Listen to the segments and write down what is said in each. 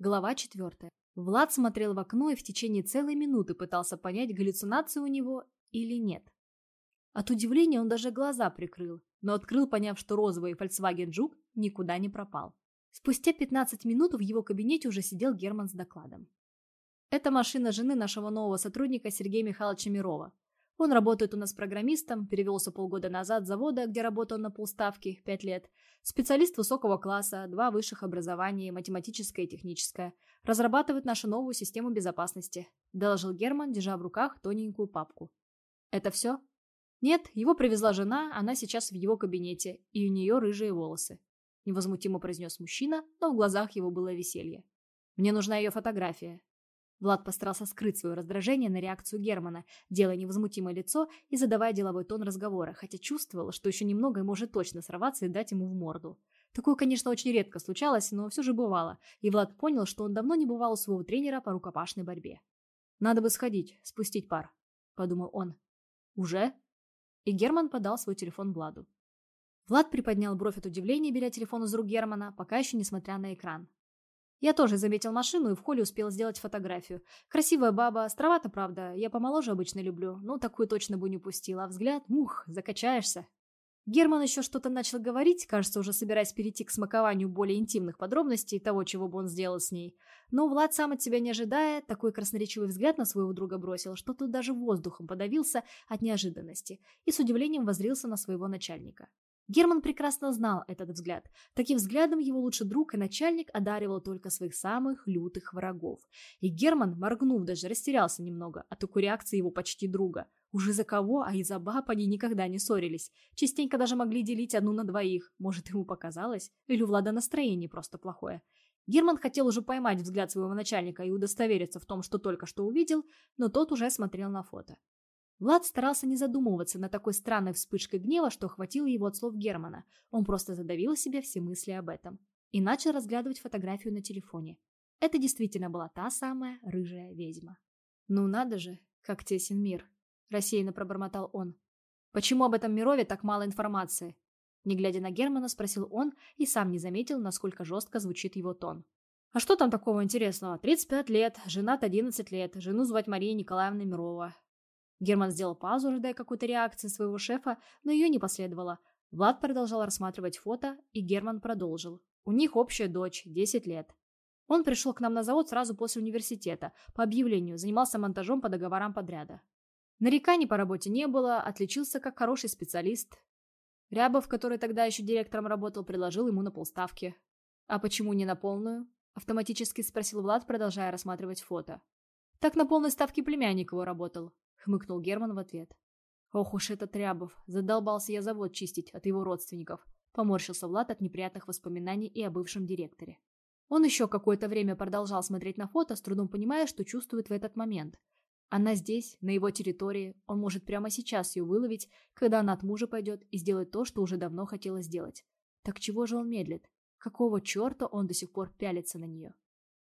Глава четвертая. Влад смотрел в окно и в течение целой минуты пытался понять, галлюцинация у него или нет. От удивления он даже глаза прикрыл, но открыл, поняв, что розовый Volkswagen Жук никуда не пропал. Спустя 15 минут в его кабинете уже сидел Герман с докладом. Это машина жены нашего нового сотрудника Сергея Михайловича Мирова. Он работает у нас программистом, перевелся полгода назад с завода, где работал на полставки, пять лет. Специалист высокого класса, два высших образования, математическое и техническое. Разрабатывает нашу новую систему безопасности», – доложил Герман, держа в руках тоненькую папку. «Это все?» «Нет, его привезла жена, она сейчас в его кабинете, и у нее рыжие волосы», – невозмутимо произнес мужчина, но в глазах его было веселье. «Мне нужна ее фотография. Влад постарался скрыть свое раздражение на реакцию Германа, делая невозмутимое лицо и задавая деловой тон разговора, хотя чувствовал, что еще немного и может точно сорваться и дать ему в морду. Такое, конечно, очень редко случалось, но все же бывало, и Влад понял, что он давно не бывал у своего тренера по рукопашной борьбе. «Надо бы сходить, спустить пар», — подумал он. «Уже?» И Герман подал свой телефон Владу. Влад приподнял бровь от удивления, беря телефон из рук Германа, пока еще несмотря на экран. Я тоже заметил машину и в холле успел сделать фотографию. Красивая баба, островата, правда. Я помоложе обычно люблю. Ну, такую точно бы не упустила. А взгляд, мух, закачаешься. Герман еще что-то начал говорить, кажется, уже собираясь перейти к смакованию более интимных подробностей того, чего бы он сделал с ней. Но Влад сам от себя не ожидая, такой красноречивый взгляд на своего друга бросил, что тут даже воздухом подавился от неожиданности и с удивлением возрился на своего начальника. Герман прекрасно знал этот взгляд. Таким взглядом его лучший друг и начальник одаривал только своих самых лютых врагов. И Герман, моргнув, даже растерялся немного от такой реакции его почти друга. Уже за кого, а из-за баб они никогда не ссорились. Частенько даже могли делить одну на двоих. Может, ему показалось? Или у Влада настроение просто плохое. Герман хотел уже поймать взгляд своего начальника и удостовериться в том, что только что увидел, но тот уже смотрел на фото. Влад старался не задумываться на такой странной вспышкой гнева, что охватило его от слов Германа. Он просто задавил себе все мысли об этом. И начал разглядывать фотографию на телефоне. Это действительно была та самая рыжая ведьма. «Ну надо же, как тесен мир», – рассеянно пробормотал он. «Почему об этом Мирове так мало информации?» Не глядя на Германа, спросил он и сам не заметил, насколько жестко звучит его тон. «А что там такого интересного? 35 лет, женат 11 лет, жену звать Мария Николаевна Мирова. Герман сделал паузу, ожидая какой-то реакции своего шефа, но ее не последовало. Влад продолжал рассматривать фото, и Герман продолжил. У них общая дочь, 10 лет. Он пришел к нам на завод сразу после университета. По объявлению занимался монтажом по договорам подряда. Нареканий по работе не было, отличился как хороший специалист. Рябов, который тогда еще директором работал, предложил ему на полставки. «А почему не на полную?» – автоматически спросил Влад, продолжая рассматривать фото. «Так на полной ставке племянник его работал хмыкнул Герман в ответ. Ох уж этот Рябов, задолбался я завод чистить от его родственников. Поморщился Влад от неприятных воспоминаний и о бывшем директоре. Он еще какое-то время продолжал смотреть на фото, с трудом понимая, что чувствует в этот момент. Она здесь, на его территории, он может прямо сейчас ее выловить, когда она от мужа пойдет и сделать то, что уже давно хотела сделать. Так чего же он медлит? Какого черта он до сих пор пялится на нее?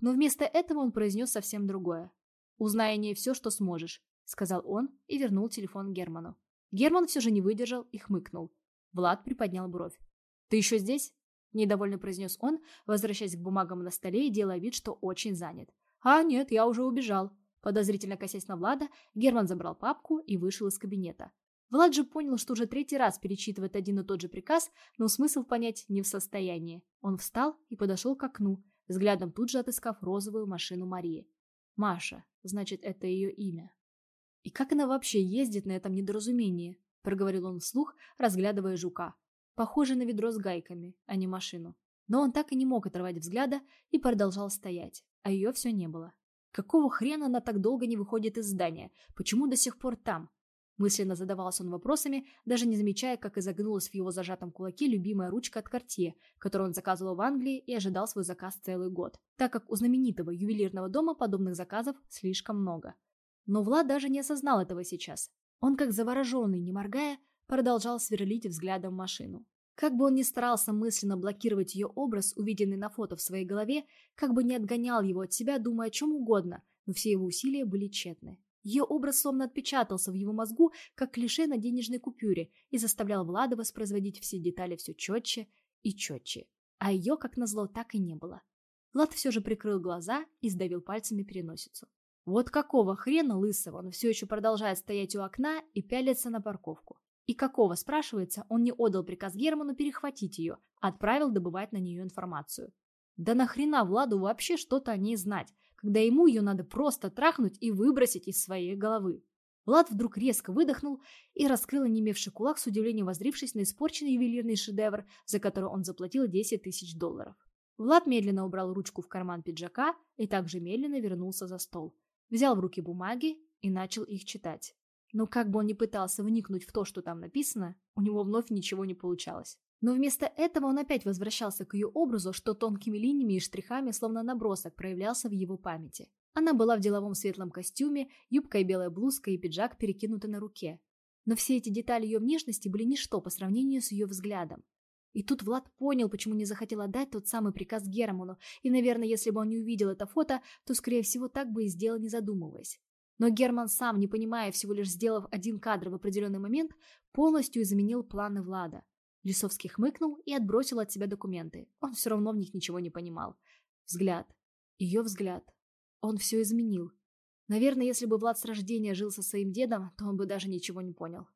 Но вместо этого он произнес совсем другое. «Узнай о ней все, что сможешь сказал он и вернул телефон Герману. Герман все же не выдержал и хмыкнул. Влад приподнял бровь. «Ты еще здесь?» – недовольно произнес он, возвращаясь к бумагам на столе и делая вид, что очень занят. «А, нет, я уже убежал». Подозрительно косясь на Влада, Герман забрал папку и вышел из кабинета. Влад же понял, что уже третий раз перечитывает один и тот же приказ, но смысл понять не в состоянии. Он встал и подошел к окну, взглядом тут же отыскав розовую машину Марии. Маша, значит, это ее имя. «И как она вообще ездит на этом недоразумении?» – проговорил он вслух, разглядывая жука. Похоже на ведро с гайками, а не машину. Но он так и не мог оторвать взгляда и продолжал стоять, а ее все не было. Какого хрена она так долго не выходит из здания? Почему до сих пор там? Мысленно задавался он вопросами, даже не замечая, как изогнулась в его зажатом кулаке любимая ручка от Кортье, которую он заказывал в Англии и ожидал свой заказ целый год, так как у знаменитого ювелирного дома подобных заказов слишком много. Но Влад даже не осознал этого сейчас. Он, как завороженный, не моргая, продолжал сверлить взглядом машину. Как бы он ни старался мысленно блокировать ее образ, увиденный на фото в своей голове, как бы ни отгонял его от себя, думая о чем угодно, но все его усилия были тщетны. Ее образ словно отпечатался в его мозгу, как клише на денежной купюре, и заставлял Влада воспроизводить все детали все четче и четче. А ее, как назло, так и не было. Влад все же прикрыл глаза и сдавил пальцами переносицу. Вот какого хрена лысого он все еще продолжает стоять у окна и пялиться на парковку? И какого, спрашивается, он не отдал приказ Герману перехватить ее, а отправил добывать на нее информацию? Да нахрена Владу вообще что-то о ней знать, когда ему ее надо просто трахнуть и выбросить из своей головы? Влад вдруг резко выдохнул и раскрыл онемевший кулак с удивлением возрившись на испорченный ювелирный шедевр, за который он заплатил 10 тысяч долларов. Влад медленно убрал ручку в карман пиджака и также медленно вернулся за стол. Взял в руки бумаги и начал их читать. Но как бы он ни пытался вникнуть в то, что там написано, у него вновь ничего не получалось. Но вместо этого он опять возвращался к ее образу, что тонкими линиями и штрихами, словно набросок, проявлялся в его памяти. Она была в деловом светлом костюме, юбка и белая блузка и пиджак перекинуты на руке. Но все эти детали ее внешности были ничто по сравнению с ее взглядом. И тут Влад понял, почему не захотел отдать тот самый приказ Герману, и, наверное, если бы он не увидел это фото, то, скорее всего, так бы и сделал, не задумываясь. Но Герман сам, не понимая, всего лишь сделав один кадр в определенный момент, полностью изменил планы Влада. Лисовский хмыкнул и отбросил от себя документы. Он все равно в них ничего не понимал. Взгляд. Ее взгляд. Он все изменил. Наверное, если бы Влад с рождения жил со своим дедом, то он бы даже ничего не понял.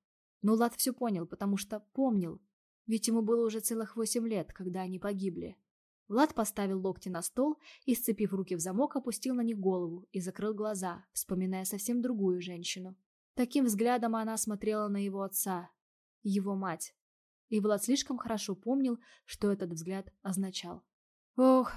Но Влад все понял, потому что помнил. Ведь ему было уже целых восемь лет, когда они погибли. Влад поставил локти на стол и, сцепив руки в замок, опустил на них голову и закрыл глаза, вспоминая совсем другую женщину. Таким взглядом она смотрела на его отца, его мать. И Влад слишком хорошо помнил, что этот взгляд означал. Ох,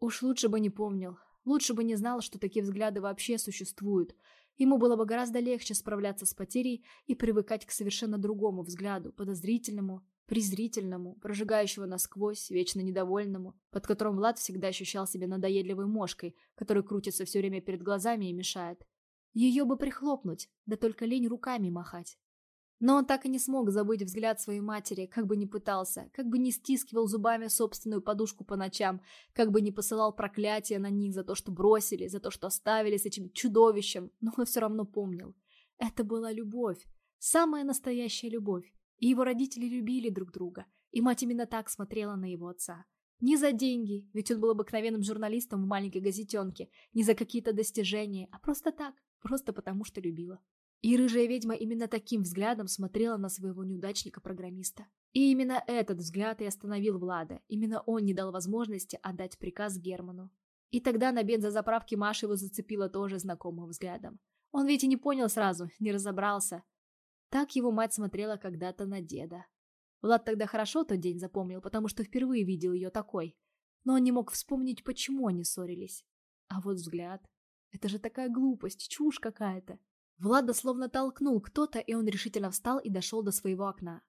уж лучше бы не помнил. Лучше бы не знал, что такие взгляды вообще существуют. Ему было бы гораздо легче справляться с потерей и привыкать к совершенно другому взгляду, подозрительному, презрительному, прожигающему насквозь, вечно недовольному, под которым Влад всегда ощущал себя надоедливой мошкой, которая крутится все время перед глазами и мешает. Ее бы прихлопнуть, да только лень руками махать. Но он так и не смог забыть взгляд своей матери, как бы ни пытался, как бы не стискивал зубами собственную подушку по ночам, как бы не посылал проклятия на них за то, что бросили, за то, что оставили с этим чудовищем, но он все равно помнил. Это была любовь, самая настоящая любовь. И его родители любили друг друга, и мать именно так смотрела на его отца. Не за деньги, ведь он был обыкновенным журналистом в маленькой газетенке, не за какие-то достижения, а просто так, просто потому что любила. И рыжая ведьма именно таким взглядом смотрела на своего неудачника-программиста. И именно этот взгляд и остановил Влада. Именно он не дал возможности отдать приказ Герману. И тогда на бензозаправке Маша его зацепила тоже знакомым взглядом. Он ведь и не понял сразу, не разобрался. Так его мать смотрела когда-то на деда. Влад тогда хорошо тот день запомнил, потому что впервые видел ее такой. Но он не мог вспомнить, почему они ссорились. А вот взгляд. Это же такая глупость, чушь какая-то. Влада словно толкнул кто-то, и он решительно встал и дошел до своего окна.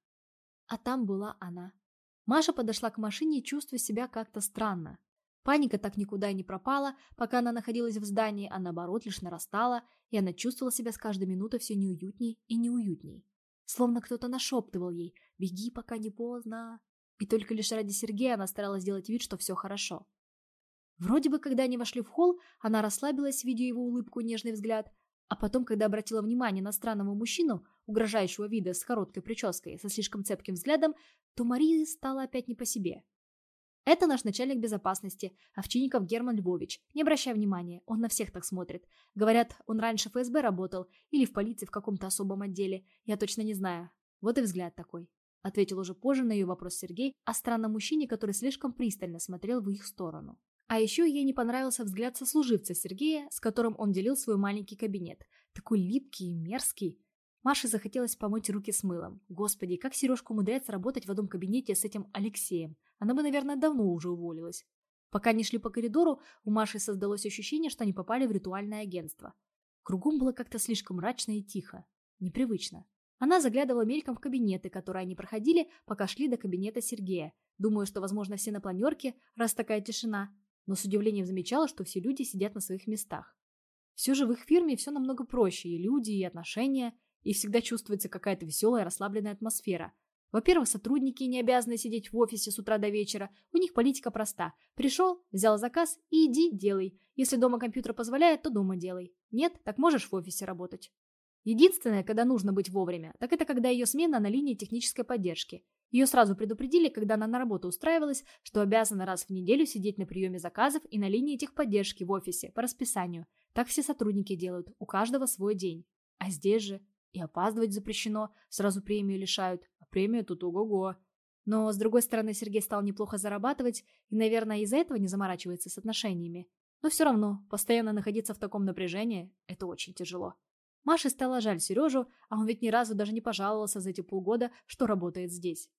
А там была она. Маша подошла к машине, чувствуя себя как-то странно. Паника так никуда и не пропала, пока она находилась в здании, а наоборот лишь нарастала, и она чувствовала себя с каждой минутой все неуютней и неуютней. Словно кто-то нашептывал ей «Беги, пока не поздно». И только лишь ради Сергея она старалась сделать вид, что все хорошо. Вроде бы, когда они вошли в холл, она расслабилась, видя его улыбку и нежный взгляд, а потом, когда обратила внимание на странного мужчину, угрожающего вида с короткой прической, со слишком цепким взглядом, то Марии стало опять не по себе. Это наш начальник безопасности, Овчинников Герман Львович. Не обращай внимания, он на всех так смотрит. Говорят, он раньше в ФСБ работал или в полиции в каком-то особом отделе. Я точно не знаю. Вот и взгляд такой. Ответил уже позже на ее вопрос Сергей о странном мужчине, который слишком пристально смотрел в их сторону. А еще ей не понравился взгляд сослуживца Сергея, с которым он делил свой маленький кабинет. Такой липкий и мерзкий. Маше захотелось помыть руки с мылом. Господи, как Сережка умудряется работать в одном кабинете с этим Алексеем. Она бы, наверное, давно уже уволилась. Пока они шли по коридору, у Маши создалось ощущение, что они попали в ритуальное агентство. Кругом было как-то слишком мрачно и тихо. Непривычно. Она заглядывала мельком в кабинеты, которые они проходили, пока шли до кабинета Сергея. Думаю, что, возможно, все на планерке, раз такая тишина, но с удивлением замечала, что все люди сидят на своих местах. Все же в их фирме все намного проще, и люди, и отношения, и всегда чувствуется какая-то веселая, расслабленная атмосфера. Во-первых, сотрудники не обязаны сидеть в офисе с утра до вечера, у них политика проста. Пришел, взял заказ и иди, делай. Если дома компьютер позволяет, то дома делай. Нет, так можешь в офисе работать. Единственное, когда нужно быть вовремя, так это когда ее смена на линии технической поддержки. Ее сразу предупредили, когда она на работу устраивалась, что обязана раз в неделю сидеть на приеме заказов и на линии техподдержки в офисе по расписанию. Так все сотрудники делают, у каждого свой день. А здесь же и опаздывать запрещено, сразу премию лишают, а премия тут ого-го. Но, с другой стороны, Сергей стал неплохо зарабатывать и, наверное, из-за этого не заморачивается с отношениями. Но все равно, постоянно находиться в таком напряжении – это очень тяжело. Маше стало жаль Сережу, а он ведь ни разу даже не пожаловался за эти полгода, что работает здесь.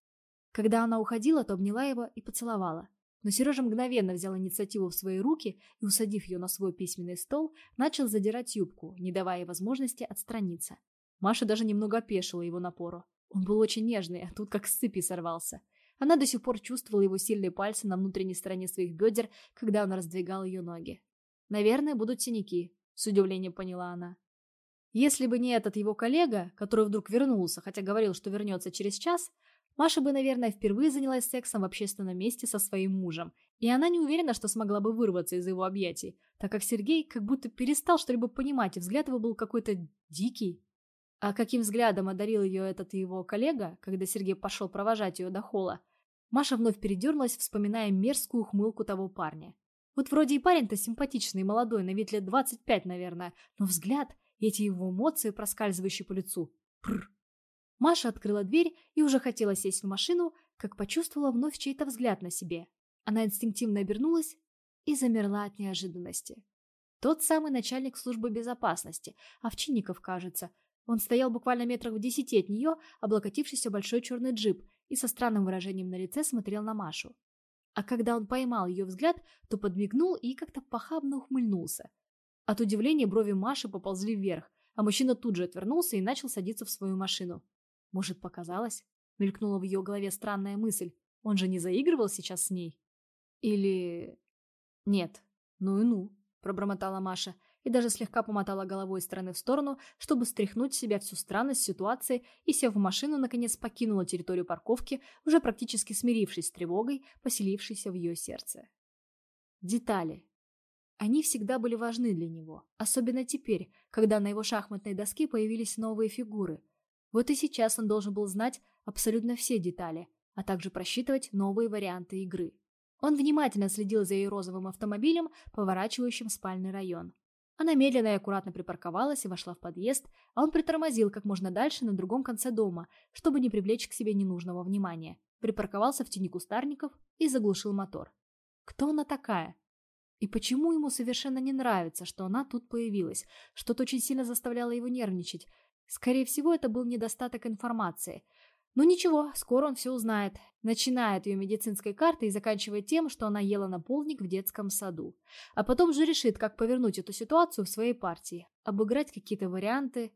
Когда она уходила, то обняла его и поцеловала. Но Сережа мгновенно взял инициативу в свои руки и, усадив ее на свой письменный стол, начал задирать юбку, не давая возможности отстраниться. Маша даже немного опешила его напору. Он был очень нежный, а тут как с цепи сорвался. Она до сих пор чувствовала его сильные пальцы на внутренней стороне своих бедер, когда он раздвигал ее ноги. «Наверное, будут синяки», — с удивлением поняла она. Если бы не этот его коллега, который вдруг вернулся, хотя говорил, что вернется через час, Маша бы, наверное, впервые занялась сексом в общественном месте со своим мужем, и она не уверена, что смогла бы вырваться из его объятий, так как Сергей как будто перестал что-либо понимать, и взгляд его был какой-то дикий. А каким взглядом одарил ее этот его коллега, когда Сергей пошел провожать ее до холла, Маша вновь передернулась, вспоминая мерзкую ухмылку того парня. Вот вроде и парень-то симпатичный молодой, на вид лет 25, наверное, но взгляд эти его эмоции, проскальзывающие по лицу. Пррр. Маша открыла дверь и уже хотела сесть в машину, как почувствовала вновь чей-то взгляд на себе. Она инстинктивно обернулась и замерла от неожиданности. Тот самый начальник службы безопасности, Овчинников, кажется. Он стоял буквально метрах в десяти от нее, облокотившийся большой черный джип, и со странным выражением на лице смотрел на Машу. А когда он поймал ее взгляд, то подмигнул и как-то похабно ухмыльнулся. От удивления брови Маши поползли вверх, а мужчина тут же отвернулся и начал садиться в свою машину. Может, показалось? Мелькнула в ее голове странная мысль. Он же не заигрывал сейчас с ней? Или... Нет. Ну и ну, пробормотала Маша и даже слегка помотала головой из стороны в сторону, чтобы стряхнуть с себя всю странность ситуации и, сев в машину, наконец покинула территорию парковки, уже практически смирившись с тревогой, поселившейся в ее сердце. Детали. Они всегда были важны для него, особенно теперь, когда на его шахматной доске появились новые фигуры. Вот и сейчас он должен был знать абсолютно все детали, а также просчитывать новые варианты игры. Он внимательно следил за ее розовым автомобилем, поворачивающим спальный район. Она медленно и аккуратно припарковалась и вошла в подъезд, а он притормозил как можно дальше на другом конце дома, чтобы не привлечь к себе ненужного внимания. Припарковался в тени кустарников и заглушил мотор. Кто она такая? И почему ему совершенно не нравится, что она тут появилась? Что-то очень сильно заставляло его нервничать. Скорее всего, это был недостаток информации. Но ничего, скоро он все узнает. Начиная от ее медицинской карты и заканчивая тем, что она ела на полник в детском саду. А потом же решит, как повернуть эту ситуацию в своей партии. Обыграть какие-то варианты.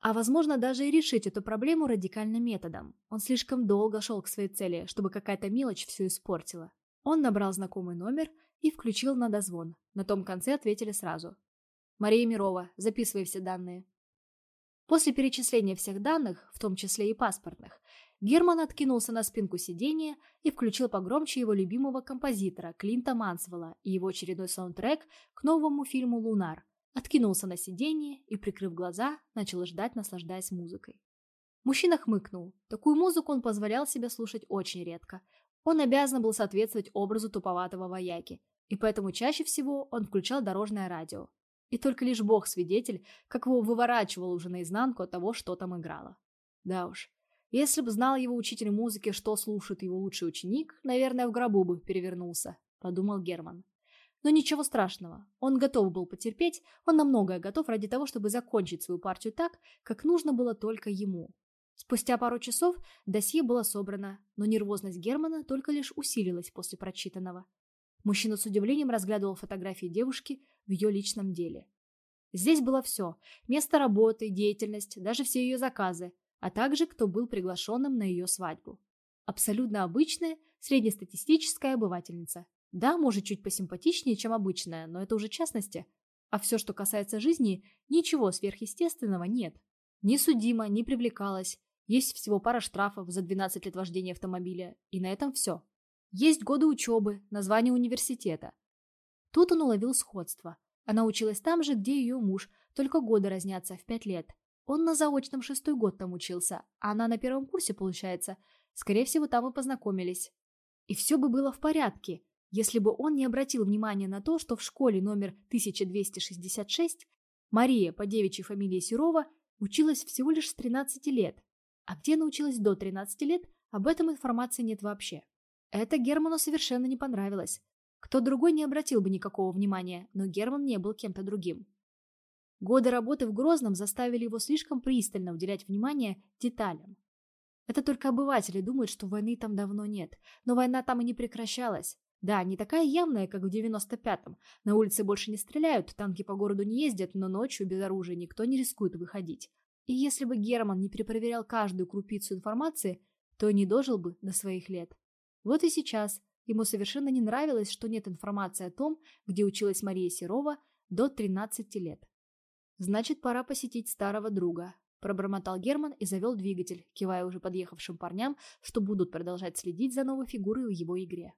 А возможно даже и решить эту проблему радикальным методом. Он слишком долго шел к своей цели, чтобы какая-то мелочь все испортила. Он набрал знакомый номер и включил на дозвон. На том конце ответили сразу. «Мария Мирова, записывай все данные». После перечисления всех данных, в том числе и паспортных, Герман откинулся на спинку сиденья и включил погромче его любимого композитора Клинта Мансвелла и его очередной саундтрек к новому фильму «Лунар». Откинулся на сиденье и, прикрыв глаза, начал ждать, наслаждаясь музыкой. Мужчина хмыкнул. Такую музыку он позволял себе слушать очень редко. Он обязан был соответствовать образу туповатого вояки, и поэтому чаще всего он включал дорожное радио. И только лишь бог свидетель, как его выворачивал уже наизнанку от того, что там играло. Да уж, если бы знал его учитель музыки, что слушает его лучший ученик, наверное, в гробу бы перевернулся, подумал Герман. Но ничего страшного, он готов был потерпеть, он на многое готов ради того, чтобы закончить свою партию так, как нужно было только ему. Спустя пару часов досье было собрано, но нервозность Германа только лишь усилилась после прочитанного. Мужчина с удивлением разглядывал фотографии девушки в ее личном деле. Здесь было все – место работы, деятельность, даже все ее заказы, а также кто был приглашенным на ее свадьбу. Абсолютно обычная, среднестатистическая обывательница. Да, может, чуть посимпатичнее, чем обычная, но это уже частности. А все, что касается жизни, ничего сверхъестественного нет. Не судима, не привлекалась. Есть всего пара штрафов за 12 лет вождения автомобиля, и на этом все. Есть годы учебы, название университета. Тут он уловил сходство. Она училась там же, где ее муж, только годы разнятся в пять лет. Он на заочном шестой год там учился, а она на первом курсе, получается. Скорее всего, там и познакомились. И все бы было в порядке, если бы он не обратил внимания на то, что в школе номер 1266 Мария по девичьей фамилии Серова училась всего лишь с 13 лет. А где она училась до 13 лет, об этом информации нет вообще. Это Герману совершенно не понравилось. Кто другой не обратил бы никакого внимания, но Герман не был кем-то другим. Годы работы в Грозном заставили его слишком пристально уделять внимание деталям. Это только обыватели думают, что войны там давно нет, но война там и не прекращалась. Да, не такая явная, как в 95-м. На улице больше не стреляют, танки по городу не ездят, но ночью без оружия никто не рискует выходить. И если бы Герман не перепроверял каждую крупицу информации, то не дожил бы до своих лет. Вот и сейчас ему совершенно не нравилось, что нет информации о том, где училась Мария Серова до 13 лет. Значит, пора посетить старого друга. Пробормотал Герман и завел двигатель, кивая уже подъехавшим парням, что будут продолжать следить за новой фигурой в его игре.